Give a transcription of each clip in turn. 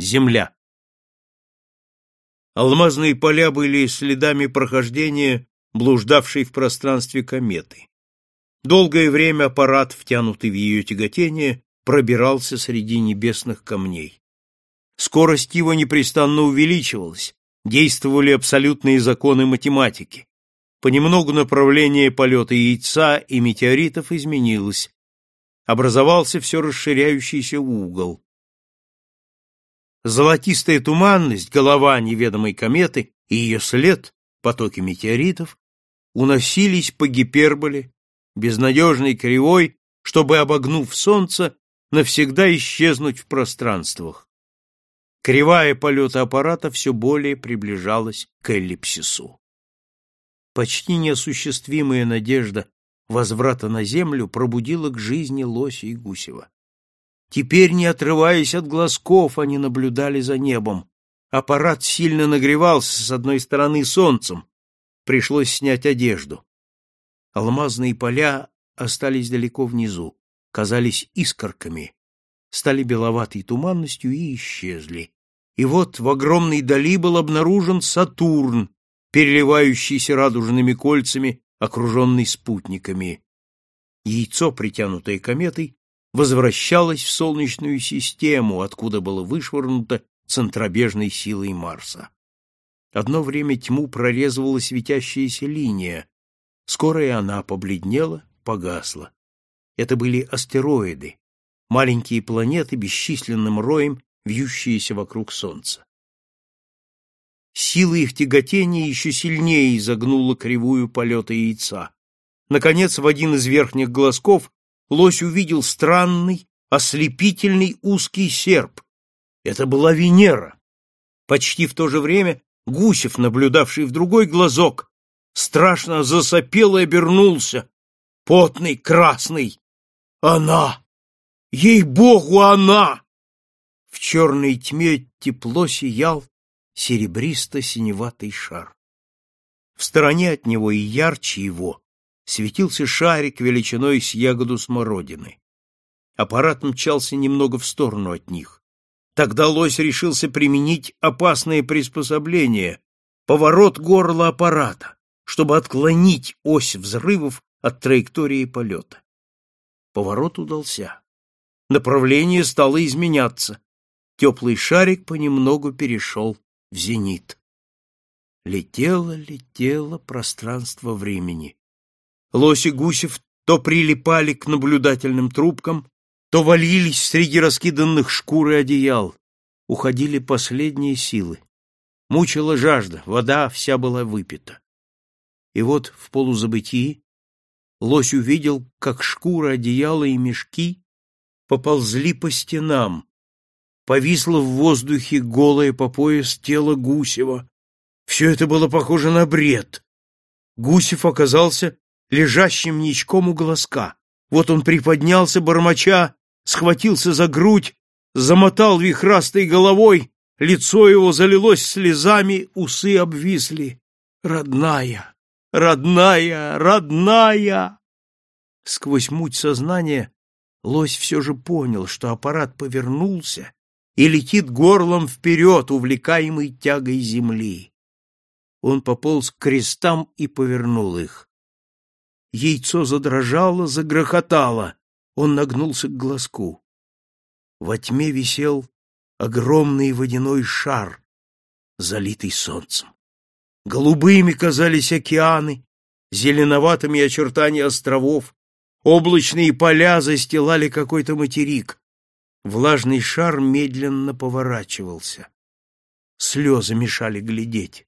Земля. Алмазные поля были следами прохождения блуждавшей в пространстве кометы. Долгое время аппарат, втянутый в ее тяготение, пробирался среди небесных камней. Скорость его непрестанно увеличивалась, действовали абсолютные законы математики. Понемногу направление полета яйца и метеоритов изменилось. Образовался все расширяющийся угол. Золотистая туманность, голова неведомой кометы и ее след, потоки метеоритов, уносились по гиперболе, безнадежной кривой, чтобы, обогнув солнце, навсегда исчезнуть в пространствах. Кривая полета аппарата все более приближалась к эллипсису. Почти неосуществимая надежда возврата на землю пробудила к жизни Лося и Гусева. Теперь, не отрываясь от глазков, они наблюдали за небом. Аппарат сильно нагревался с одной стороны солнцем. Пришлось снять одежду. Алмазные поля остались далеко внизу, казались искорками, стали беловатой туманностью и исчезли. И вот в огромной дали был обнаружен Сатурн, переливающийся радужными кольцами, окруженный спутниками. Яйцо, притянутое кометой, возвращалось в Солнечную систему, откуда было вышвырнуто центробежной силой Марса. Одно время тьму прорезывала светящаяся линия. Скоро и она побледнела, погасла. Это были астероиды, маленькие планеты бесчисленным роем, вьющиеся вокруг Солнца. Сила их тяготения еще сильнее изогнула кривую полета яйца. Наконец, в один из верхних глазков лось увидел странный, ослепительный узкий серп. Это была Венера. Почти в то же время Гусев, наблюдавший в другой глазок, страшно засопел и обернулся. Потный, красный. Она! Ей-богу, она! В черной тьме тепло сиял серебристо-синеватый шар. В стороне от него и ярче его светился шарик величиной с ягоду смородины. Аппарат мчался немного в сторону от них. Тогда лось решился применить опасное приспособление — поворот горла аппарата, чтобы отклонить ось взрывов от траектории полета. Поворот удался. Направление стало изменяться. Теплый шарик понемногу перешел в зенит. Летело, летело пространство времени. Лоси Гусев то прилипали к наблюдательным трубкам, то валились среди раскиданных шкур и одеял. Уходили последние силы. Мучила жажда, вода вся была выпита. И вот в полузабытии лось увидел, как шкура, одеяла и мешки поползли по стенам. Повисло в воздухе голое по пояс тело Гусева. Все это было похоже на бред. Гусев оказался лежащим ничком у глазка. Вот он приподнялся, бормоча, схватился за грудь, замотал вихрастой головой, лицо его залилось слезами, усы обвисли. Родная, родная, родная! Сквозь муть сознания лось все же понял, что аппарат повернулся и летит горлом вперед, увлекаемый тягой земли. Он пополз к крестам и повернул их. Яйцо задрожало, загрохотало. Он нагнулся к глазку. Во тьме висел огромный водяной шар, залитый солнцем. Голубыми казались океаны, зеленоватыми очертания островов, облачные поля застилали какой-то материк. Влажный шар медленно поворачивался. Слезы мешали глядеть.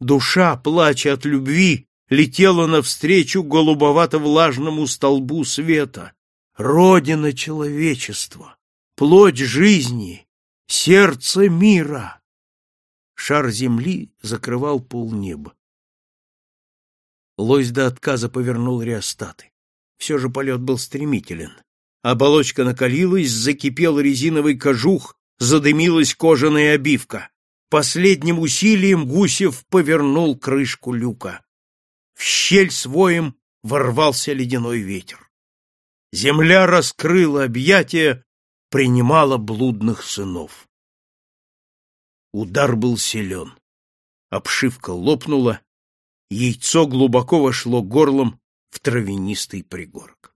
Душа, плача от любви, летела навстречу голубовато-влажному столбу света. Родина человечества, плоть жизни, сердце мира. Шар земли закрывал полнеба. Лось до отказа повернул реостаты. Все же полет был стремителен. Оболочка накалилась, закипел резиновый кожух, задымилась кожаная обивка. Последним усилием Гусев повернул крышку люка. В щель своим ворвался ледяной ветер. Земля раскрыла объятия, принимала блудных сынов. Удар был силен. Обшивка лопнула, яйцо глубоко вошло горлом в травянистый пригорок.